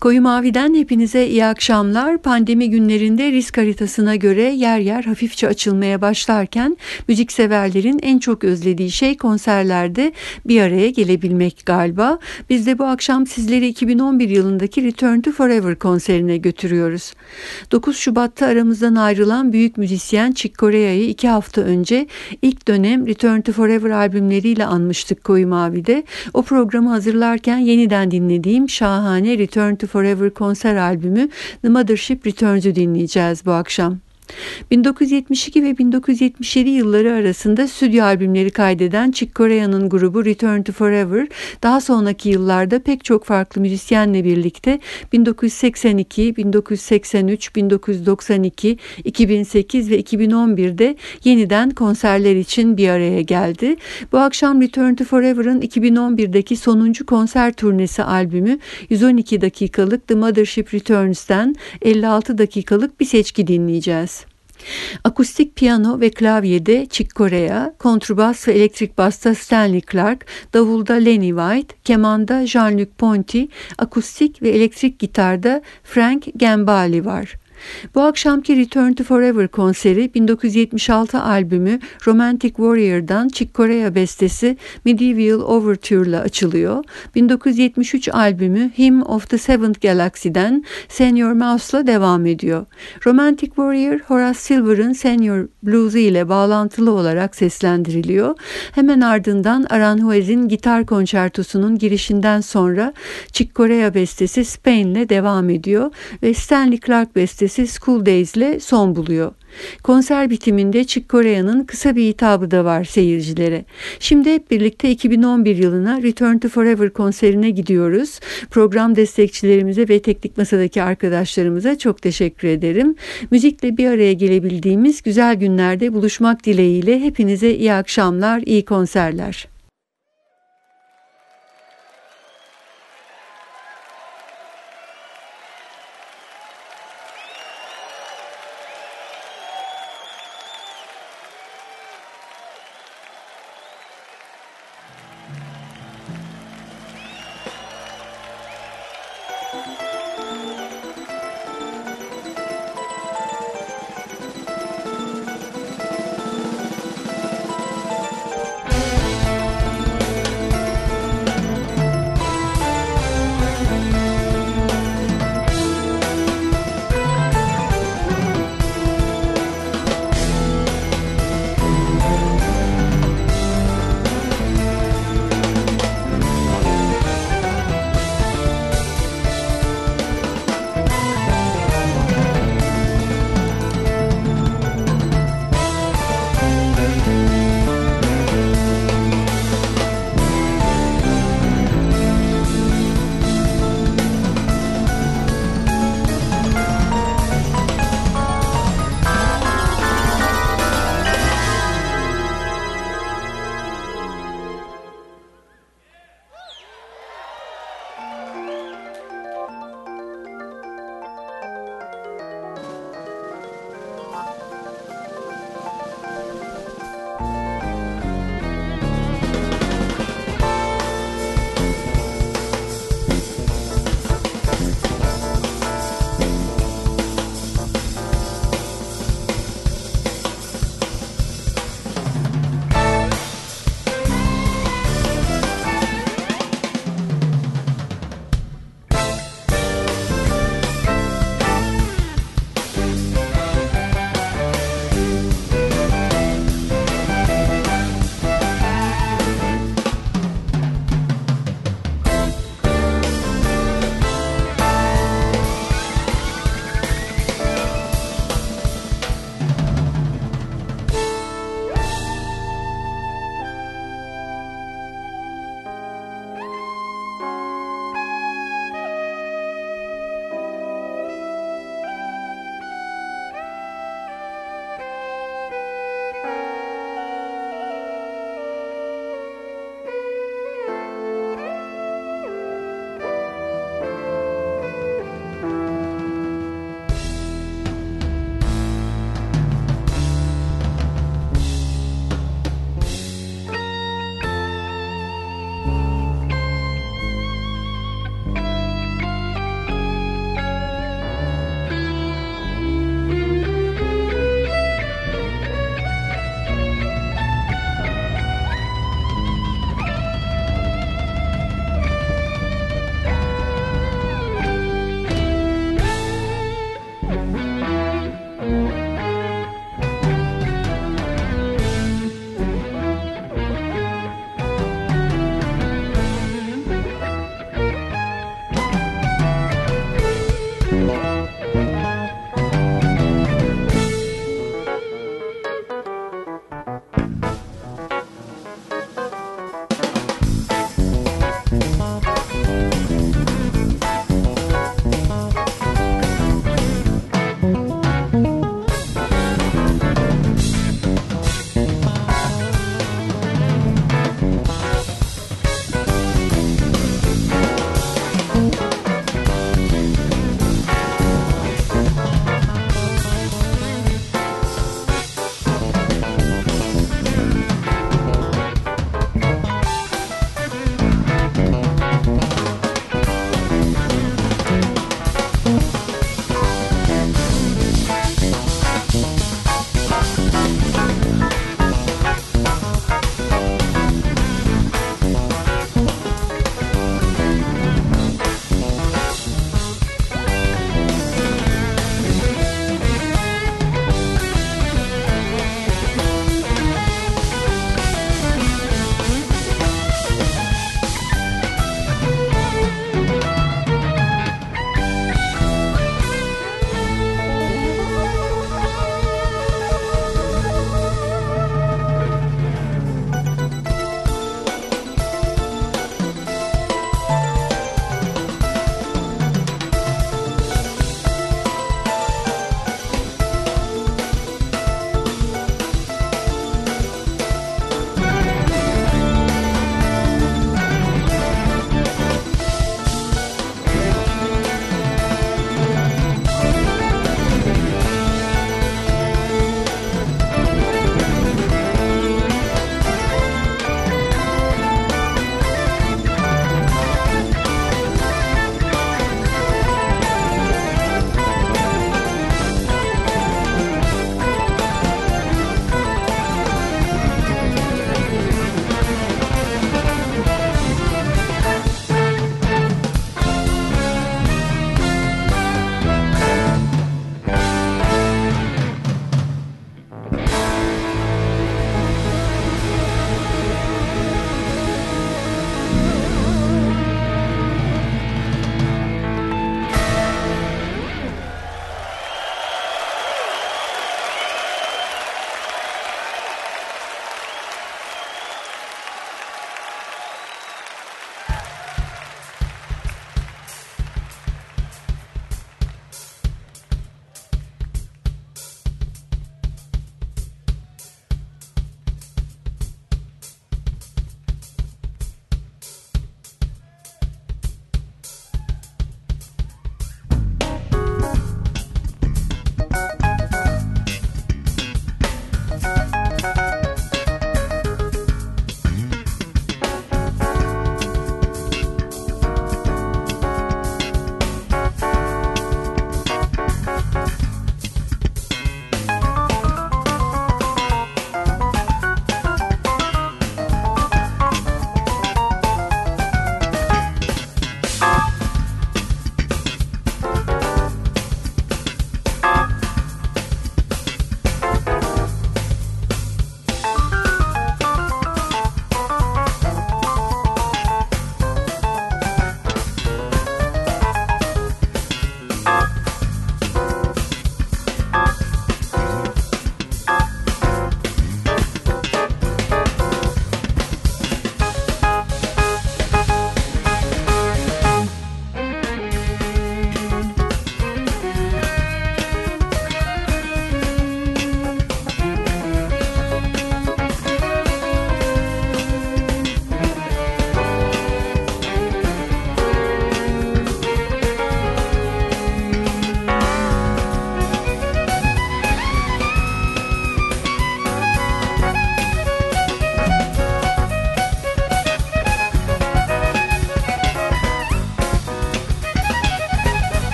Koyu Mavi'den hepinize iyi akşamlar. Pandemi günlerinde risk haritasına göre yer yer hafifçe açılmaya başlarken müzikseverlerin en çok özlediği şey konserlerde bir araya gelebilmek galiba. Biz de bu akşam sizleri 2011 yılındaki Return to Forever konserine götürüyoruz. 9 Şubat'ta aramızdan ayrılan büyük müzisyen Chick Corea'yı iki hafta önce ilk dönem Return to Forever albümleriyle anmıştık Koyu Mavi'de. O programı hazırlarken yeniden dinlediğim şahane Return to Forever konser albümü The Mothership Returns'ü dinleyeceğiz bu akşam. 1972 ve 1977 yılları arasında stüdyo albümleri kaydeden Chick Corea'nın grubu Return to Forever daha sonraki yıllarda pek çok farklı müzisyenle birlikte 1982, 1983, 1992, 2008 ve 2011'de yeniden konserler için bir araya geldi. Bu akşam Return to Forever'ın 2011'deki sonuncu konser turnesi albümü 112 dakikalık The Mothership Returns'ten 56 dakikalık bir seçki dinleyeceğiz. Akustik piyano ve klavyede Chick Corea, kontrbas ve elektrik basta Stanley Clark, davulda Lenny White, kemanda Jean-Luc Ponty, akustik ve elektrik gitarda Frank Gambale var. Bu akşamki Return to Forever konseri 1976 albümü Romantic Warrior'dan Chick Corea bestesi Medieval Overture ile açılıyor. 1973 albümü Hymn of the Seventh Galaxy'den Senior Mouse'la devam ediyor. Romantic Warrior Horace Silver'ın Senior Blues'u ile bağlantılı olarak seslendiriliyor. Hemen ardından Aranjuez'in gitar konçertosunun girişinden sonra Chick Corea bestesi Spain ile devam ediyor ve Stanley Clark bestesi bestesi School Days ile son buluyor. Konser bitiminde Chick Corea'nın kısa bir hitabı da var seyircilere. Şimdi hep birlikte 2011 yılına Return to Forever konserine gidiyoruz. Program destekçilerimize ve teknik masadaki arkadaşlarımıza çok teşekkür ederim. Müzikle bir araya gelebildiğimiz güzel günlerde buluşmak dileğiyle hepinize iyi akşamlar, iyi konserler.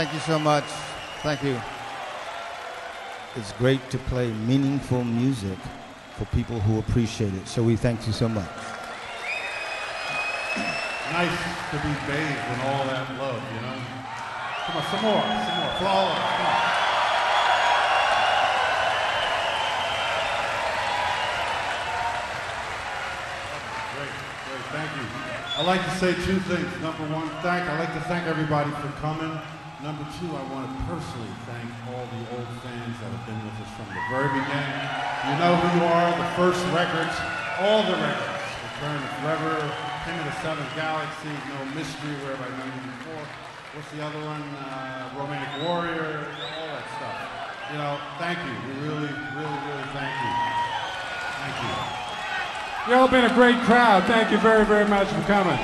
Thank you so much. Thank you. It's great to play meaningful music for people who appreciate it. So we thank you so much. Nice to be bathed in all that love, you know? Come on, some more, some more. For all of us. Come on. Great, great. Thank you. I'd like to say two things. Number one, thank I'd like to thank everybody for coming. Number two, I want to personally thank all the old fans that have been with us from the very beginning. You know who you are, the first records, all the records, Return of Forever, King of the Seventh Galaxy, No Mystery, Where Have I Known You Before? What's the other one? Uh, Romantic Warrior, all that stuff. You know, thank you. We really, really, really thank you. Thank you. Y'all been a great crowd. Thank you very, very much for coming.